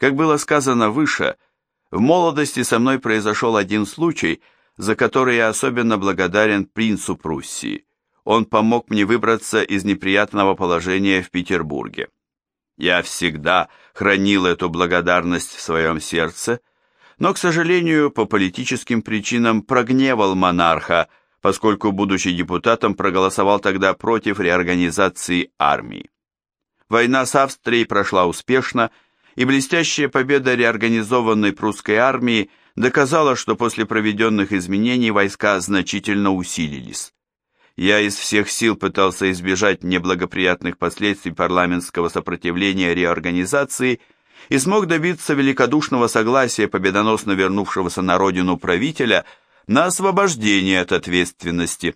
Как было сказано выше, в молодости со мной произошел один случай, за который я особенно благодарен принцу Пруссии. Он помог мне выбраться из неприятного положения в Петербурге. Я всегда хранил эту благодарность в своем сердце, но, к сожалению, по политическим причинам прогневал монарха, поскольку, будучи депутатом, проголосовал тогда против реорганизации армии. Война с Австрией прошла успешно, и блестящая победа реорганизованной прусской армии доказала, что после проведенных изменений войска значительно усилились. Я из всех сил пытался избежать неблагоприятных последствий парламентского сопротивления реорганизации и смог добиться великодушного согласия победоносно вернувшегося на родину правителя на освобождение от ответственности.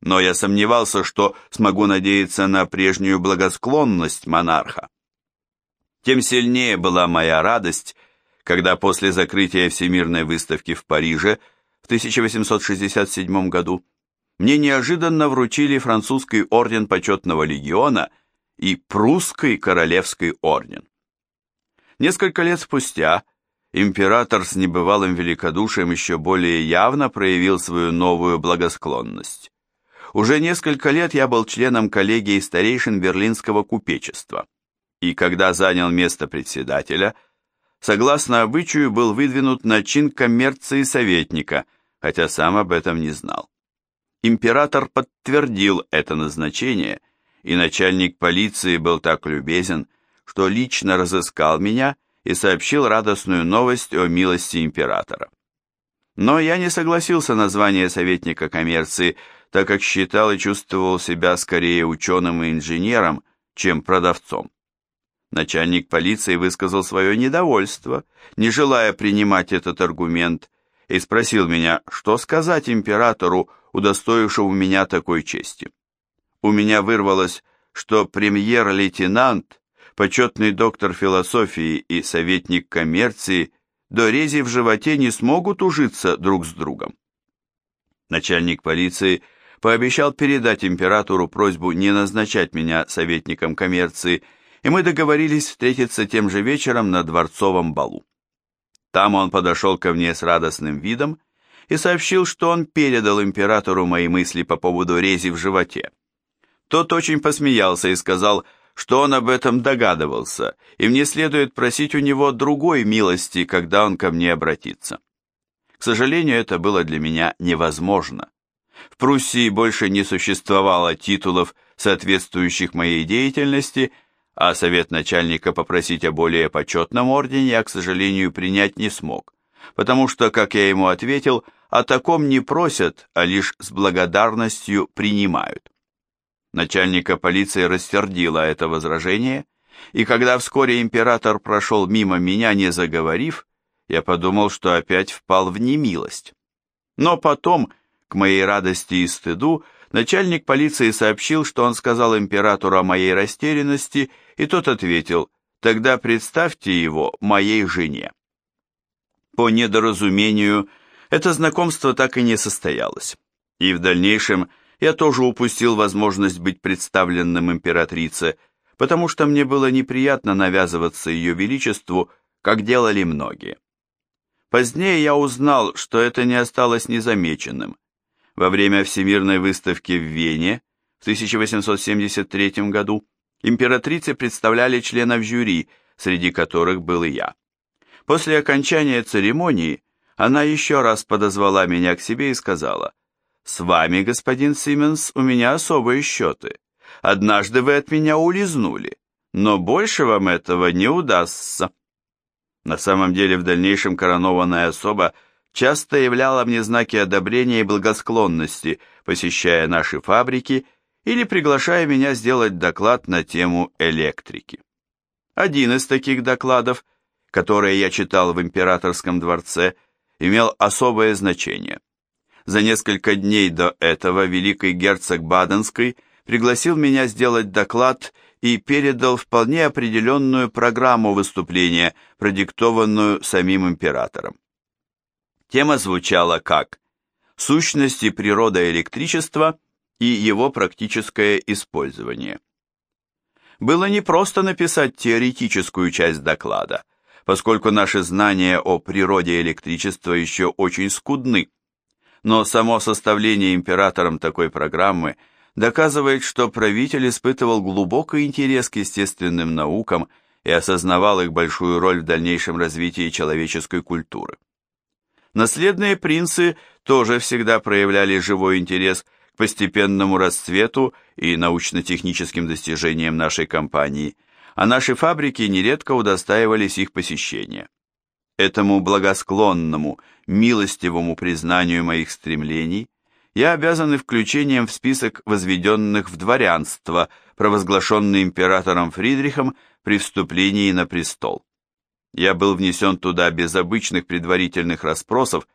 Но я сомневался, что смогу надеяться на прежнюю благосклонность монарха. Тем сильнее была моя радость, когда после закрытия Всемирной выставки в Париже в 1867 году мне неожиданно вручили французский орден почетного легиона и прусский королевский орден. Несколько лет спустя император с небывалым великодушием еще более явно проявил свою новую благосклонность. Уже несколько лет я был членом коллегии старейшин Берлинского купечества, и когда занял место председателя, согласно обычаю был выдвинут на чин коммерции советника, хотя сам об этом не знал. Император подтвердил это назначение, и начальник полиции был так любезен, что лично разыскал меня и сообщил радостную новость о милости императора. Но я не согласился на звание советника коммерции, так как считал и чувствовал себя скорее ученым и инженером, чем продавцом. Начальник полиции высказал свое недовольство, не желая принимать этот аргумент, и спросил меня, что сказать императору удостоившему меня такой чести. У меня вырвалось, что премьер-лейтенант, почетный доктор философии и советник коммерции до рези в животе не смогут ужиться друг с другом. Начальник полиции пообещал передать императору просьбу не назначать меня советником коммерции, и мы договорились встретиться тем же вечером на дворцовом балу. Там он подошел ко мне с радостным видом и сообщил, что он передал императору мои мысли по поводу рези в животе. Тот очень посмеялся и сказал, что он об этом догадывался, и мне следует просить у него другой милости, когда он ко мне обратится. К сожалению, это было для меня невозможно. В Пруссии больше не существовало титулов, соответствующих моей деятельности, а совет начальника попросить о более почетном ордене я, к сожалению, принять не смог, потому что, как я ему ответил, о таком не просят, а лишь с благодарностью принимают. Начальника полиции рассердило это возражение, и когда вскоре император прошел мимо меня, не заговорив, я подумал, что опять впал в немилость. Но потом, к моей радости и стыду, начальник полиции сообщил, что он сказал императору о моей растерянности, и тот ответил, «Тогда представьте его моей жене». По недоразумению, это знакомство так и не состоялось. И в дальнейшем я тоже упустил возможность быть представленным императрице, потому что мне было неприятно навязываться ее величеству, как делали многие. Позднее я узнал, что это не осталось незамеченным. Во время Всемирной выставки в Вене в 1873 году императрице представляли членов жюри, среди которых был и я. После окончания церемонии она еще раз подозвала меня к себе и сказала, «С вами, господин Сименс, у меня особые счеты. Однажды вы от меня улизнули, но больше вам этого не удастся». На самом деле, в дальнейшем коронованная особа часто являла мне знаки одобрения и благосклонности, посещая наши фабрики или приглашая меня сделать доклад на тему электрики. Один из таких докладов, которые я читал в императорском дворце – имел особое значение. За несколько дней до этого великий герцог Баденский пригласил меня сделать доклад и передал вполне определенную программу выступления, продиктованную самим императором. Тема звучала как «Сущность и природа электричества и его практическое использование». Было непросто написать теоретическую часть доклада – поскольку наши знания о природе электричества еще очень скудны. Но само составление императором такой программы доказывает, что правитель испытывал глубокий интерес к естественным наукам и осознавал их большую роль в дальнейшем развитии человеческой культуры. Наследные принцы тоже всегда проявляли живой интерес к постепенному расцвету и научно-техническим достижениям нашей компании, а наши фабрики нередко удостаивались их посещения. Этому благосклонному, милостивому признанию моих стремлений я обязан и включением в список возведенных в дворянство, провозглашенный императором Фридрихом при вступлении на престол. Я был внесен туда без обычных предварительных расспросов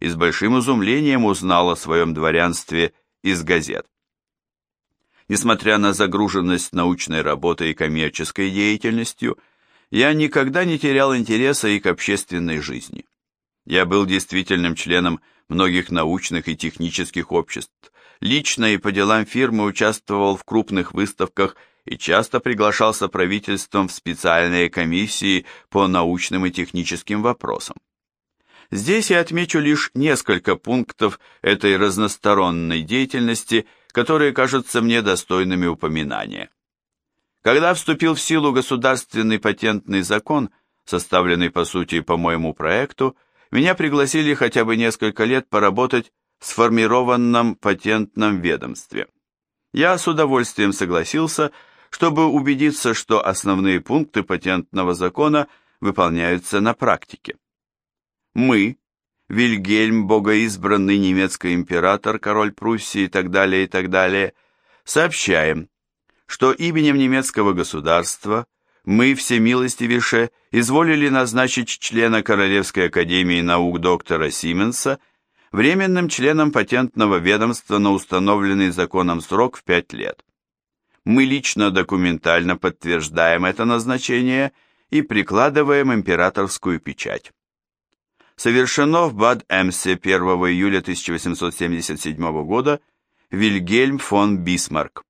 и с большим изумлением узнал о своем дворянстве из газет. Несмотря на загруженность научной работой и коммерческой деятельностью, я никогда не терял интереса и к общественной жизни. Я был действительным членом многих научных и технических обществ, лично и по делам фирмы участвовал в крупных выставках и часто приглашался правительством в специальные комиссии по научным и техническим вопросам. Здесь я отмечу лишь несколько пунктов этой разносторонней деятельности, которые кажутся мне достойными упоминания. Когда вступил в силу государственный патентный закон, составленный по сути по моему проекту, меня пригласили хотя бы несколько лет поработать в сформированном патентном ведомстве. Я с удовольствием согласился, чтобы убедиться, что основные пункты патентного закона выполняются на практике. Мы, Вильгельм, богоизбранный немецкий император, король Пруссии и так далее, и так далее, сообщаем, что именем немецкого государства мы, всемилостивейше, изволили назначить члена Королевской академии наук доктора Сименса временным членом патентного ведомства на установленный законом срок в пять лет мы лично документально подтверждаем это назначение и прикладываем императорскую печать. Совершено в Бад-Эмсе 1 июля 1877 года Вильгельм фон Бисмарк.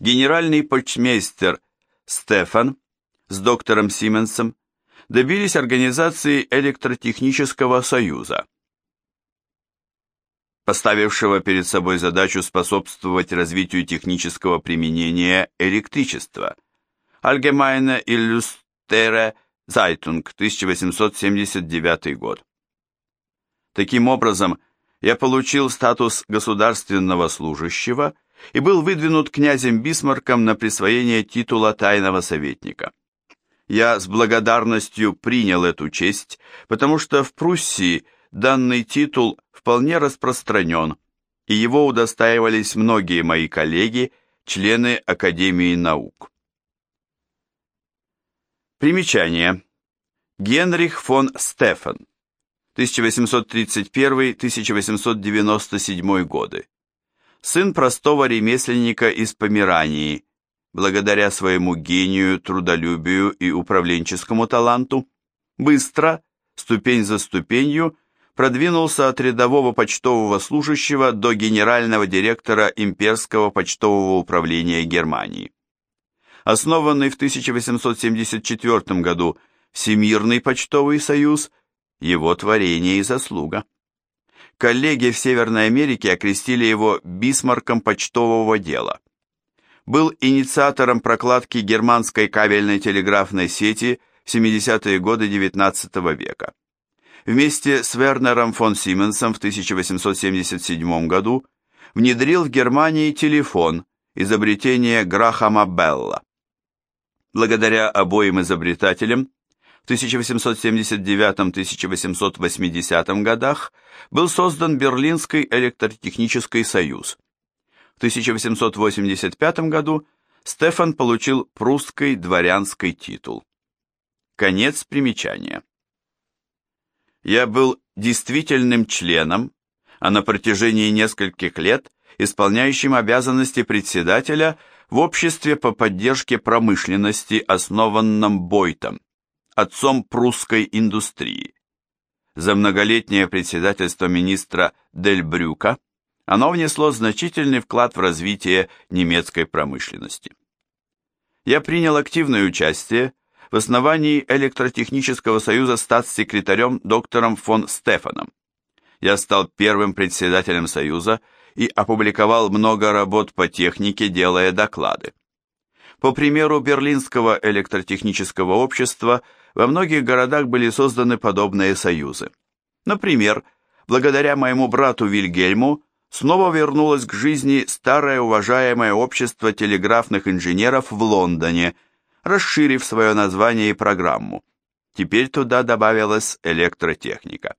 Генеральный почмейстер Стефан с доктором Сименсом добились организации электротехнического союза, поставившего перед собой задачу способствовать развитию технического применения электричества. Allgemeine Illustere Zeitung, 1879 год. Таким образом, я получил статус государственного служащего и был выдвинут князем Бисмарком на присвоение титула тайного советника. Я с благодарностью принял эту честь, потому что в Пруссии данный титул вполне распространен, и его удостаивались многие мои коллеги, члены Академии наук. Примечание. Генрих фон Стефан, 1831-1897 годы. Сын простого ремесленника из Померании, благодаря своему гению, трудолюбию и управленческому таланту, быстро, ступень за ступенью, продвинулся от рядового почтового служащего до генерального директора Имперского почтового управления Германии. Основанный в 1874 году Всемирный почтовый союз – его творение и заслуга. Коллеги в Северной Америке окрестили его Бисмарком почтового дела. Был инициатором прокладки германской кабельной телеграфной сети в 70-е годы XIX века вместе с Вернером фон Сименсом в 1877 году внедрил в Германии телефон, изобретение Грахама Белла. Благодаря обоим изобретателям в 1879-1880 годах был создан Берлинский электротехнический союз. В 1885 году Стефан получил прусский дворянский титул. Конец примечания я был действительным членом, а на протяжении нескольких лет исполняющим обязанности председателя в обществе по поддержке промышленности, основанном Бойтом, отцом прусской индустрии. За многолетнее председательство министра Дель Брюка оно внесло значительный вклад в развитие немецкой промышленности. Я принял активное участие в основании Электротехнического союза статс-секретарем доктором фон Стефаном. Я стал первым председателем союза и опубликовал много работ по технике, делая доклады. По примеру Берлинского электротехнического общества, во многих городах были созданы подобные союзы. Например, благодаря моему брату Вильгельму снова вернулось к жизни старое уважаемое общество телеграфных инженеров в Лондоне, расширив свое название и программу. Теперь туда добавилась электротехника.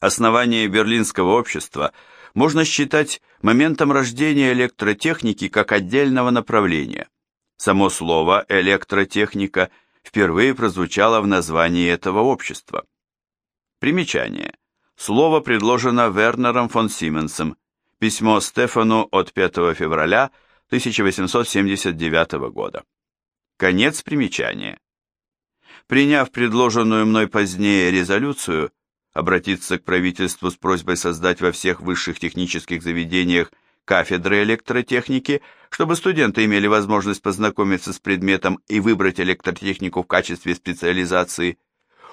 Основание Берлинского общества можно считать моментом рождения электротехники как отдельного направления. Само слово «электротехника» впервые прозвучало в названии этого общества. Примечание. Слово предложено Вернером фон Сименсом. Письмо Стефану от 5 февраля 1879 года. Конец примечания. Приняв предложенную мной позднее резолюцию, обратиться к правительству с просьбой создать во всех высших технических заведениях кафедры электротехники, чтобы студенты имели возможность познакомиться с предметом и выбрать электротехнику в качестве специализации,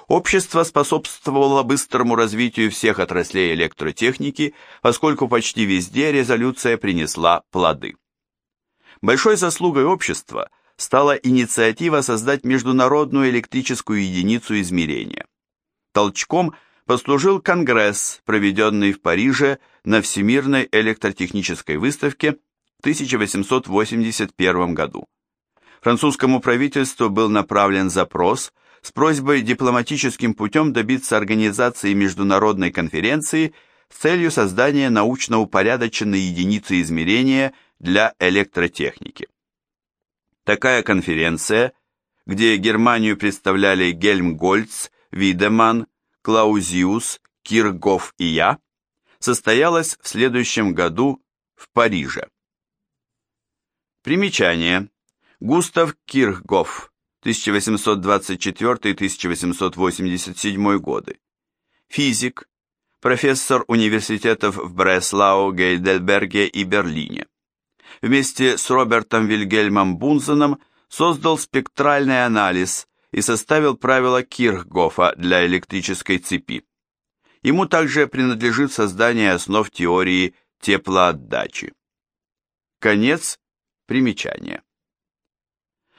общество способствовало быстрому развитию всех отраслей электротехники, поскольку почти везде резолюция принесла плоды. Большой заслугой общества стала инициатива создать международную электрическую единицу измерения. Толчком – послужил Конгресс, проведенный в Париже на Всемирной электротехнической выставке в 1881 году. Французскому правительству был направлен запрос с просьбой дипломатическим путем добиться организации международной конференции с целью создания научно упорядоченной единицы измерения для электротехники. Такая конференция, где Германию представляли Гельмгольц, Видеман, Клаузиус, Киргоф и я, состоялась в следующем году в Париже. Примечание. Густав Киргоф, 1824-1887 годы. Физик, профессор университетов в Бреслау, Гейдельберге и Берлине. Вместе с Робертом Вильгельмом Бунзеном создал спектральный анализ, и составил правила Кирхгофа для электрической цепи. Ему также принадлежит создание основ теории теплоотдачи. Конец примечания.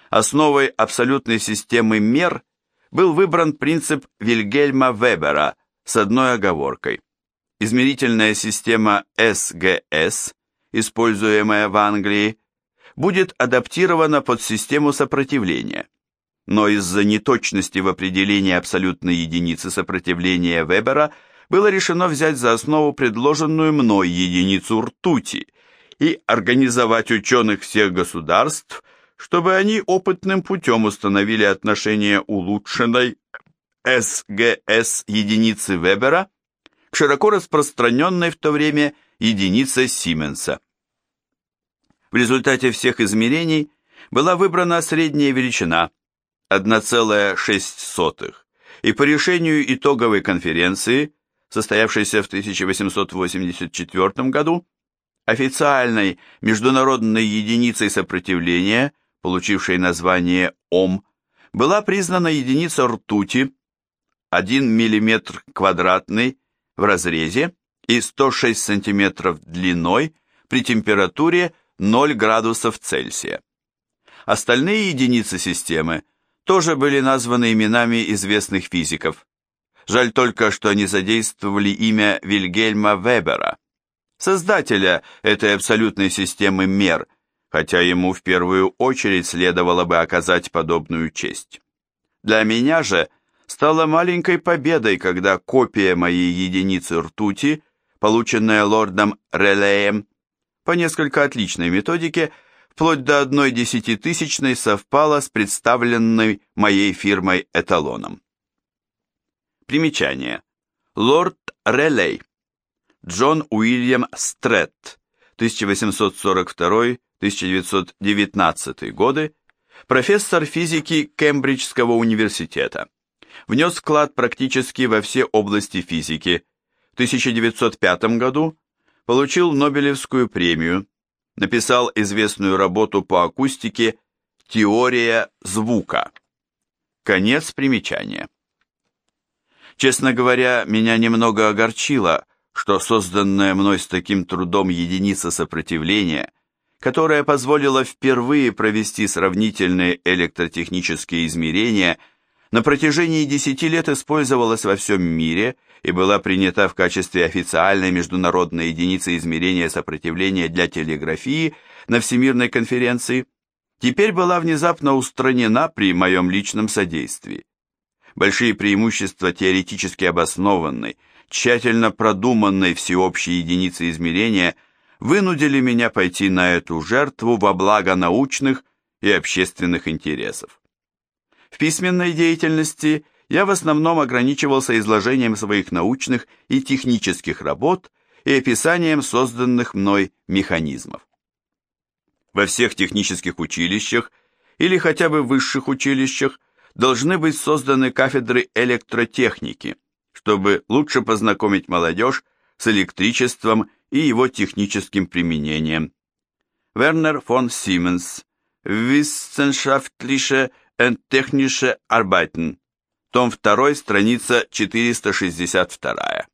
Основой абсолютной системы мер был выбран принцип Вильгельма Вебера с одной оговоркой. Измерительная система СГС, используемая в Англии, будет адаптирована под систему сопротивления. Но из-за неточности в определении абсолютной единицы сопротивления Вебера было решено взять за основу предложенную мной единицу ртути и организовать ученых всех государств, чтобы они опытным путем установили отношение улучшенной СГС единицы Вебера к широко распространенной в то время единице Сименса. В результате всех измерений была выбрана средняя величина – 1,06, и по решению итоговой конференции, состоявшейся в 1884 году, официальной международной единицей сопротивления, получившей название Ом, была признана единица ртути 1 мм квадратный в разрезе и 106 см длиной при температуре 0 градусов Цельсия. Остальные единицы системы тоже были названы именами известных физиков. Жаль только, что они задействовали имя Вильгельма Вебера, создателя этой абсолютной системы мер, хотя ему в первую очередь следовало бы оказать подобную честь. Для меня же стало маленькой победой, когда копия моей единицы ртути, полученная лордом Релеем, по несколько отличной методике, вплоть до одной десятитысячной совпало с представленной моей фирмой эталоном. Примечание. Лорд Релей. Джон Уильям Стретт, 1842-1919 годы, профессор физики Кембриджского университета. Внес вклад практически во все области физики. В 1905 году получил Нобелевскую премию, написал известную работу по акустике «Теория звука». Конец примечания. Честно говоря, меня немного огорчило, что созданная мной с таким трудом единица сопротивления, которая позволила впервые провести сравнительные электротехнические измерения, на протяжении десяти лет использовалась во всем мире и была принята в качестве официальной международной единицы измерения сопротивления для телеграфии на Всемирной конференции, теперь была внезапно устранена при моем личном содействии. Большие преимущества теоретически обоснованной, тщательно продуманной всеобщей единицы измерения вынудили меня пойти на эту жертву во благо научных и общественных интересов. В письменной деятельности я в основном ограничивался изложением своих научных и технических работ и описанием созданных мной механизмов. Во всех технических училищах или хотя бы высших училищах должны быть созданы кафедры электротехники, чтобы лучше познакомить молодежь с электричеством и его техническим применением. Вернер фон Сименс, Wissenschaftliche und technische Arbeiten, том 2, страница 462.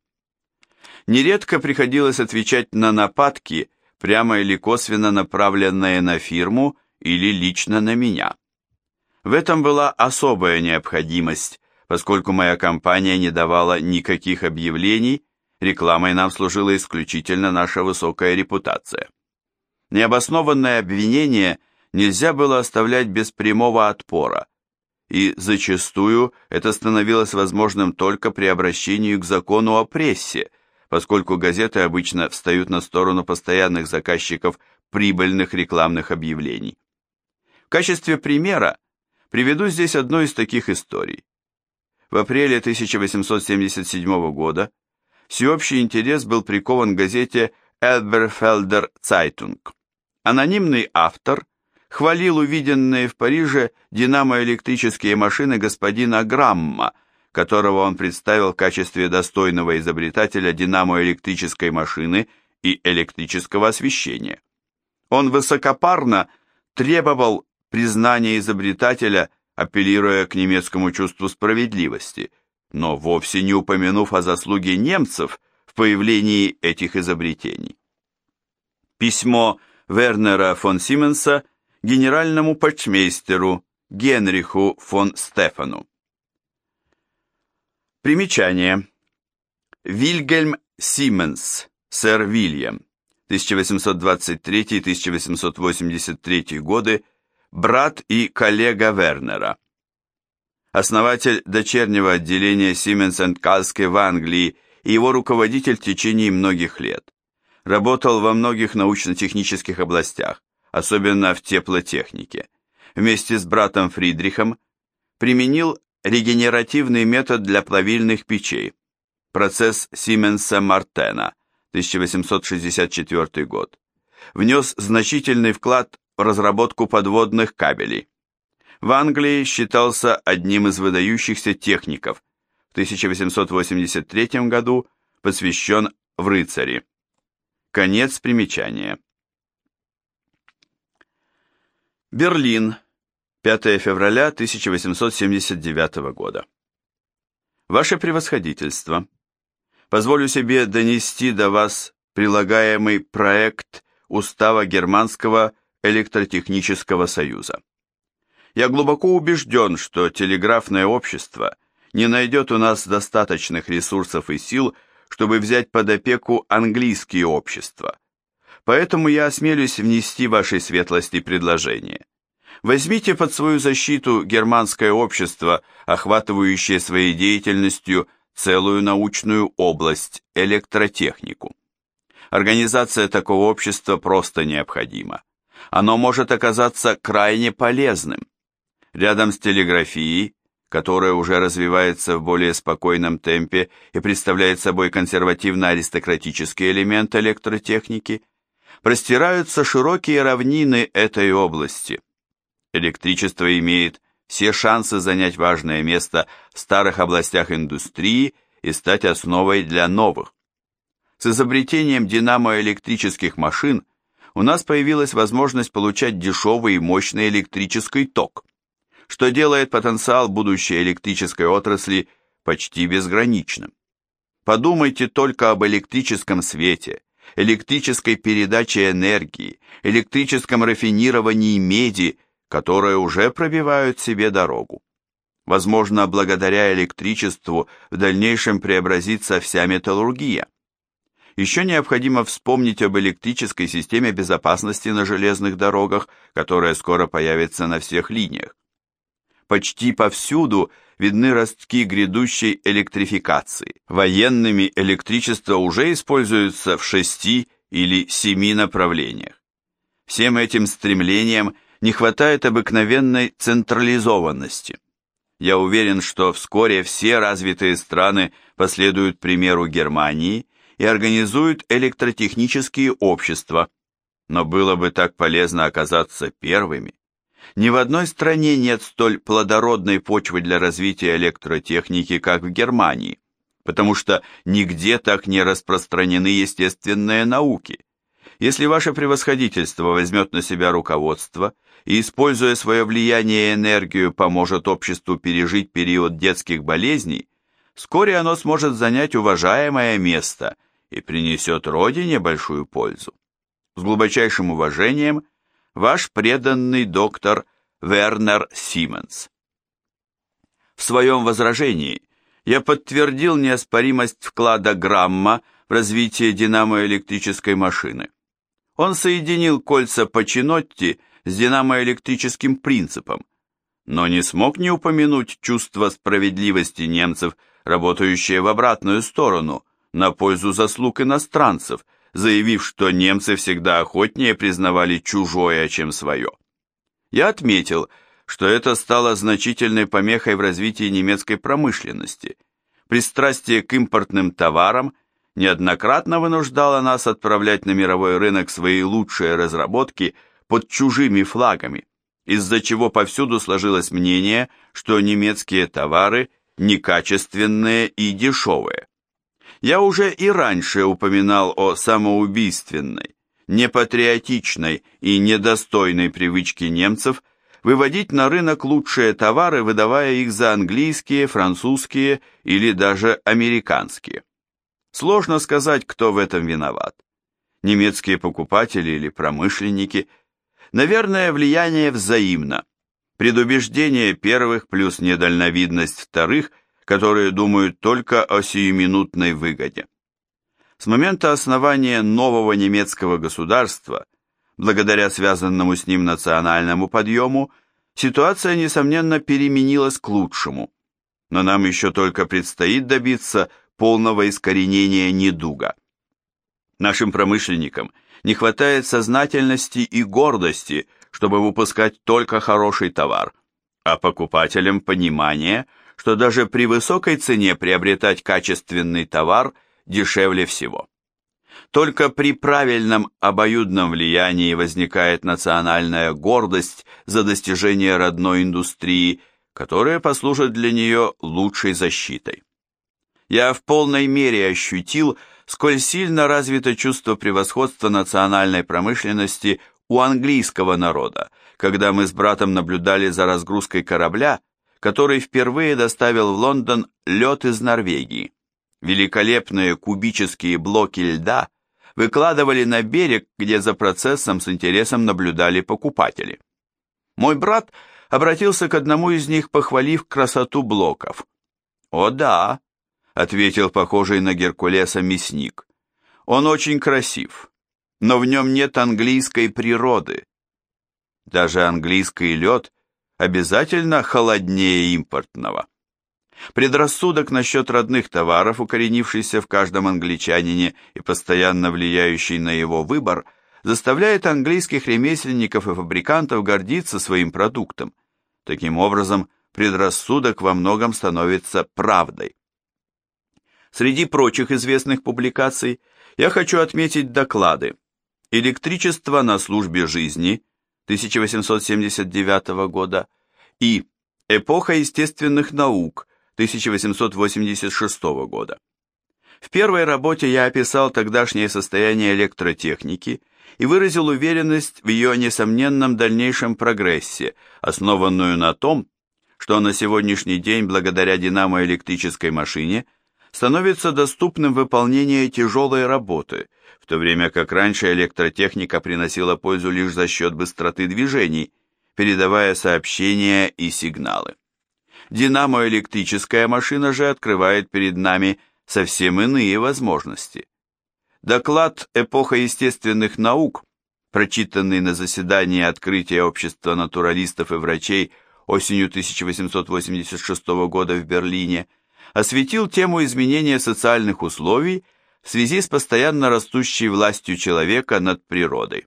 Нередко приходилось отвечать на нападки, прямо или косвенно направленные на фирму или лично на меня. В этом была особая необходимость, поскольку моя компания не давала никаких объявлений, рекламой нам служила исключительно наша высокая репутация. Необоснованное обвинение нельзя было оставлять без прямого отпора, и зачастую это становилось возможным только при обращении к закону о прессе, поскольку газеты обычно встают на сторону постоянных заказчиков прибыльных рекламных объявлений. В качестве примера приведу здесь одну из таких историй. В апреле 1877 года всеобщий интерес был прикован к газете Elberfelder Zeitung. Анонимный автор – хвалил увиденные в Париже динамоэлектрические машины господина Грамма, которого он представил в качестве достойного изобретателя динамоэлектрической машины и электрического освещения. Он высокопарно требовал признания изобретателя, апеллируя к немецкому чувству справедливости, но вовсе не упомянув о заслуге немцев в появлении этих изобретений. Письмо Вернера фон Сименса – генеральному почмейстеру Генриху фон Стефану. Примечание. Вильгельм Сименс, сэр Вильям, 1823-1883 годы, брат и коллега Вернера. Основатель дочернего отделения Siemens Калской в Англии и его руководитель в течение многих лет. Работал во многих научно-технических областях, особенно в теплотехнике, вместе с братом Фридрихом применил регенеративный метод для плавильных печей, процесс Сименса Мартена, 1864 год, внес значительный вклад в разработку подводных кабелей. В Англии считался одним из выдающихся техников, в 1883 году посвящен в рыцари. Конец примечания. Берлин, 5 февраля 1879 года. Ваше превосходительство, позволю себе донести до вас прилагаемый проект Устава Германского электротехнического союза. Я глубоко убежден, что телеграфное общество не найдет у нас достаточных ресурсов и сил, чтобы взять под опеку английские общества – Поэтому я осмелюсь внести вашей светлости предложение. Возьмите под свою защиту германское общество, охватывающее своей деятельностью целую научную область – электротехнику. Организация такого общества просто необходима. Оно может оказаться крайне полезным. Рядом с телеграфией, которая уже развивается в более спокойном темпе и представляет собой консервативно-аристократический элемент электротехники – простираются широкие равнины этой области. Электричество имеет все шансы занять важное место в старых областях индустрии и стать основой для новых. С изобретением динамоэлектрических машин у нас появилась возможность получать дешевый и мощный электрический ток. что делает потенциал будущей электрической отрасли почти безграничным. Подумайте только об электрическом свете, электрической передаче энергии, электрическом рафинировании меди, которые уже пробивают себе дорогу. Возможно, благодаря электричеству в дальнейшем преобразится вся металлургия. Еще необходимо вспомнить об электрической системе безопасности на железных дорогах, которая скоро появится на всех линиях. Почти повсюду видны ростки грядущей электрификации. Военными электричество уже используется в шести или семи направлениях. Всем этим стремлениям не хватает обыкновенной централизованности. Я уверен, что вскоре все развитые страны последуют примеру Германии и организуют электротехнические общества, но было бы так полезно оказаться первыми. Ни в одной стране нет столь плодородной почвы для развития электротехники, как в Германии, потому что нигде так не распространены естественные науки. Если ваше превосходительство возьмет на себя руководство и, используя свое влияние и энергию, поможет обществу пережить период детских болезней, вскоре оно сможет занять уважаемое место и принесет Родине большую пользу. С глубочайшим уважением – Ваш преданный доктор Вернер Сименс. В своем возражении я подтвердил неоспоримость вклада Грамма в развитие динамоэлектрической машины. Он соединил кольца Пачинотти с динамоэлектрическим принципом, но не смог не упомянуть чувство справедливости немцев, работающее в обратную сторону, на пользу заслуг иностранцев – заявив, что немцы всегда охотнее признавали чужое, чем свое. Я отметил, что это стало значительной помехой в развитии немецкой промышленности. Пристрастие к импортным товарам неоднократно вынуждало нас отправлять на мировой рынок свои лучшие разработки под чужими флагами, из-за чего повсюду сложилось мнение, что немецкие товары некачественные и дешевые. Я уже и раньше упоминал о самоубийственной, непатриотичной и недостойной привычке немцев выводить на рынок лучшие товары, выдавая их за английские, французские или даже американские. Сложно сказать, кто в этом виноват. Немецкие покупатели или промышленники. Наверное, влияние взаимно. Предубеждение первых плюс недальновидность вторых – которые думают только о сиюминутной выгоде. С момента основания нового немецкого государства, благодаря связанному с ним национальному подъему, ситуация, несомненно, переменилась к лучшему. Но нам еще только предстоит добиться полного искоренения недуга. Нашим промышленникам не хватает сознательности и гордости, чтобы выпускать только хороший товар, а покупателям понимания – что даже при высокой цене приобретать качественный товар дешевле всего. Только при правильном обоюдном влиянии возникает национальная гордость за достижение родной индустрии, которая послужит для нее лучшей защитой. Я в полной мере ощутил, сколь сильно развито чувство превосходства национальной промышленности у английского народа, когда мы с братом наблюдали за разгрузкой корабля, который впервые доставил в Лондон лед из Норвегии. Великолепные кубические блоки льда выкладывали на берег, где за процессом с интересом наблюдали покупатели. Мой брат обратился к одному из них, похвалив красоту блоков. «О да», — ответил похожий на Геркулеса мясник, — «он очень красив, но в нем нет английской природы. Даже английский лед обязательно холоднее импортного. Предрассудок насчет родных товаров, укоренившийся в каждом англичанине и постоянно влияющий на его выбор, заставляет английских ремесленников и фабрикантов гордиться своим продуктом. Таким образом, предрассудок во многом становится правдой. Среди прочих известных публикаций я хочу отметить доклады «Электричество на службе жизни» 1879 года и «Эпоха естественных наук» 1886 года. В первой работе я описал тогдашнее состояние электротехники и выразил уверенность в ее несомненном дальнейшем прогрессе, основанную на том, что на сегодняшний день благодаря динамоэлектрической машине становится доступным выполнение тяжелой работы, то время как раньше электротехника приносила пользу лишь за счет быстроты движений, передавая сообщения и сигналы. Динамоэлектрическая машина же открывает перед нами совсем иные возможности. Доклад «Эпоха естественных наук», прочитанный на заседании открытия Общества натуралистов и врачей осенью 1886 года в Берлине, осветил тему изменения социальных условий в связи с постоянно растущей властью человека над природой.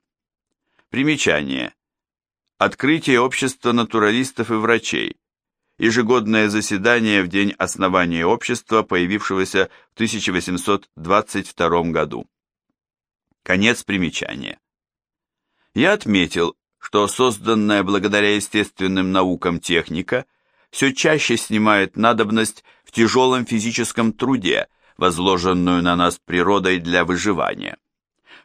Примечание. Открытие Общества натуралистов и врачей ежегодное заседание в день основания общества, появившегося в 1822 году. Конец примечания. Я отметил, что созданная благодаря естественным наукам техника все чаще снимает надобность в тяжелом физическом труде, возложенную на нас природой для выживания,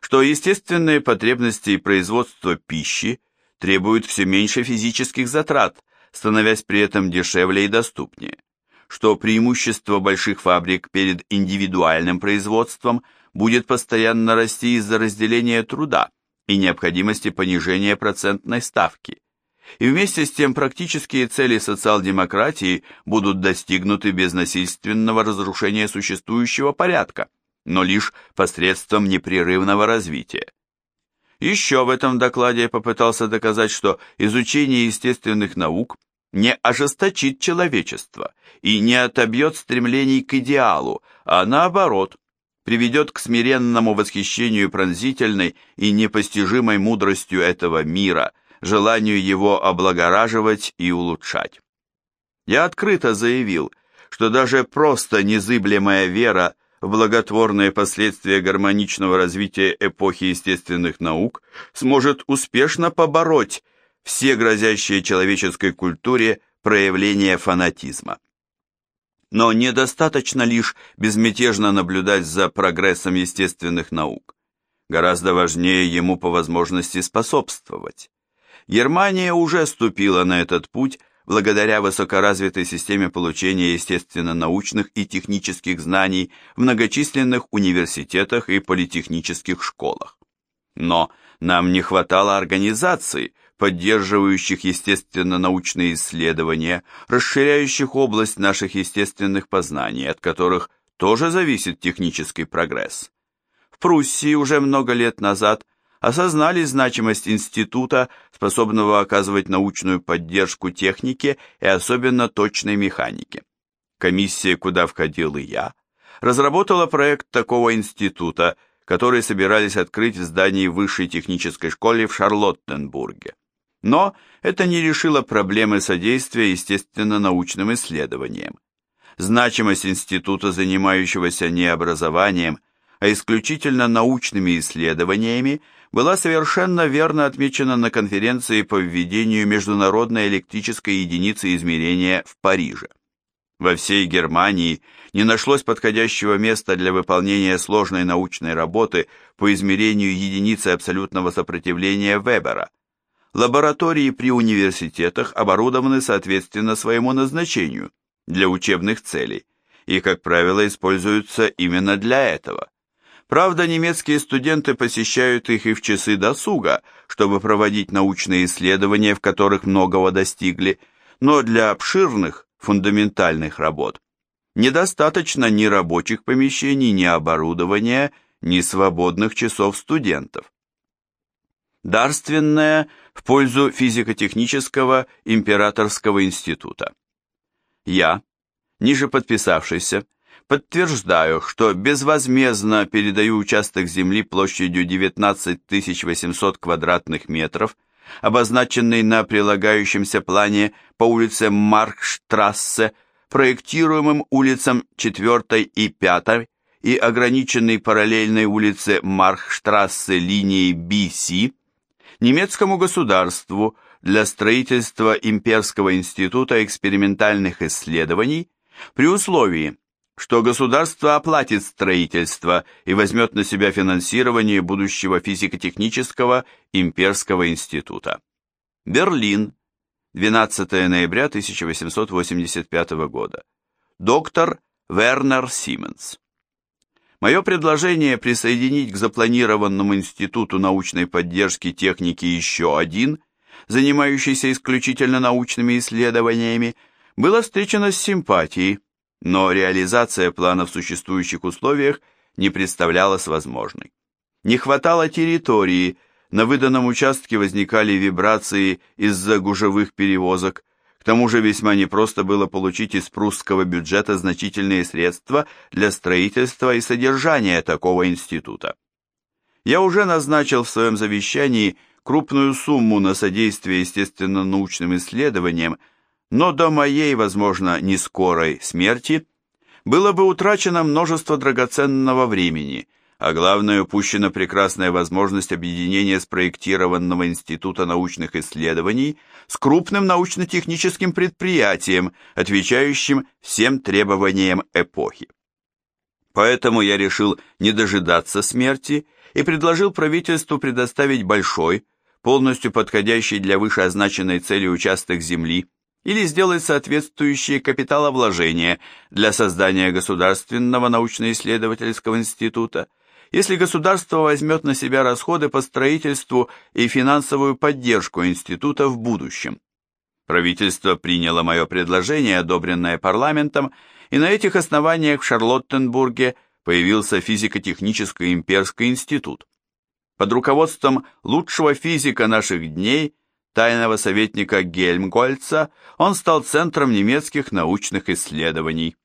что естественные потребности и производство пищи требуют все меньше физических затрат, становясь при этом дешевле и доступнее, что преимущество больших фабрик перед индивидуальным производством будет постоянно расти из-за разделения труда и необходимости понижения процентной ставки. И вместе с тем практические цели социал-демократии будут достигнуты без насильственного разрушения существующего порядка, но лишь посредством непрерывного развития. Еще в этом докладе я попытался доказать, что изучение естественных наук не ожесточит человечество и не отобьет стремлений к идеалу, а наоборот, приведет к смиренному восхищению пронзительной и непостижимой мудростью этого мира, желанию его облагораживать и улучшать. Я открыто заявил, что даже просто незыблемая вера в благотворные последствия гармоничного развития эпохи естественных наук сможет успешно побороть все грозящие человеческой культуре проявления фанатизма. Но недостаточно лишь безмятежно наблюдать за прогрессом естественных наук. Гораздо важнее ему по возможности способствовать. Германия уже ступила на этот путь благодаря высокоразвитой системе получения естественно-научных и технических знаний в многочисленных университетах и политехнических школах. Но нам не хватало организаций, поддерживающих естественно-научные исследования, расширяющих область наших естественных познаний, от которых тоже зависит технический прогресс. В Пруссии уже много лет назад осознали значимость института, способного оказывать научную поддержку технике и особенно точной механике. Комиссия, куда входил и я, разработала проект такого института, который собирались открыть в здании высшей технической школы в Шарлоттенбурге. Но это не решило проблемы содействия естественно-научным исследованиям. Значимость института, занимающегося не образованием, а исключительно научными исследованиями, была совершенно верно отмечена на конференции по введению международной электрической единицы измерения в Париже. Во всей Германии не нашлось подходящего места для выполнения сложной научной работы по измерению единицы абсолютного сопротивления Вебера. Лаборатории при университетах оборудованы соответственно своему назначению для учебных целей и, как правило, используются именно для этого. Правда, немецкие студенты посещают их и в часы досуга, чтобы проводить научные исследования, в которых многого достигли, но для обширных, фундаментальных работ недостаточно ни рабочих помещений, ни оборудования, ни свободных часов студентов. Дарственное в пользу физико-технического императорского института. Я, ниже подписавшийся, подтверждаю, что безвозмездно передаю участок земли площадью 19 800 квадратных метров, обозначенный на прилагающемся плане по улице Маркштрассе, проектируемым улицам 4 и 5 и ограниченной параллельной улице Маркштрассе линией BC, немецкому государству для строительства Имперского института экспериментальных исследований при условии, что государство оплатит строительство и возьмет на себя финансирование будущего физико-технического имперского института. Берлин, 12 ноября 1885 года. Доктор Вернер Сименс. Мое предложение присоединить к запланированному Институту научной поддержки техники еще один, занимающийся исключительно научными исследованиями, было встречено с симпатией, но реализация плана в существующих условиях не представлялась возможной. Не хватало территории, на выданном участке возникали вибрации из-за гужевых перевозок, тому же весьма непросто было получить из прусского бюджета значительные средства для строительства и содержания такого института. Я уже назначил в своем завещании крупную сумму на содействие естественно-научным исследованиям, но до моей, возможно, не скорой смерти было бы утрачено множество драгоценного времени, а главное, упущена прекрасная возможность объединения спроектированного Института научных исследований с крупным научно-техническим предприятием, отвечающим всем требованиям эпохи. Поэтому я решил не дожидаться смерти и предложил правительству предоставить большой, полностью подходящий для вышеозначенной цели участок земли или сделать соответствующие капиталовложения для создания Государственного научно-исследовательского института, если государство возьмет на себя расходы по строительству и финансовую поддержку института в будущем. Правительство приняло мое предложение, одобренное парламентом, и на этих основаниях в Шарлоттенбурге появился физико-технический имперский институт. Под руководством лучшего физика наших дней, тайного советника Гельмгольца, он стал центром немецких научных исследований.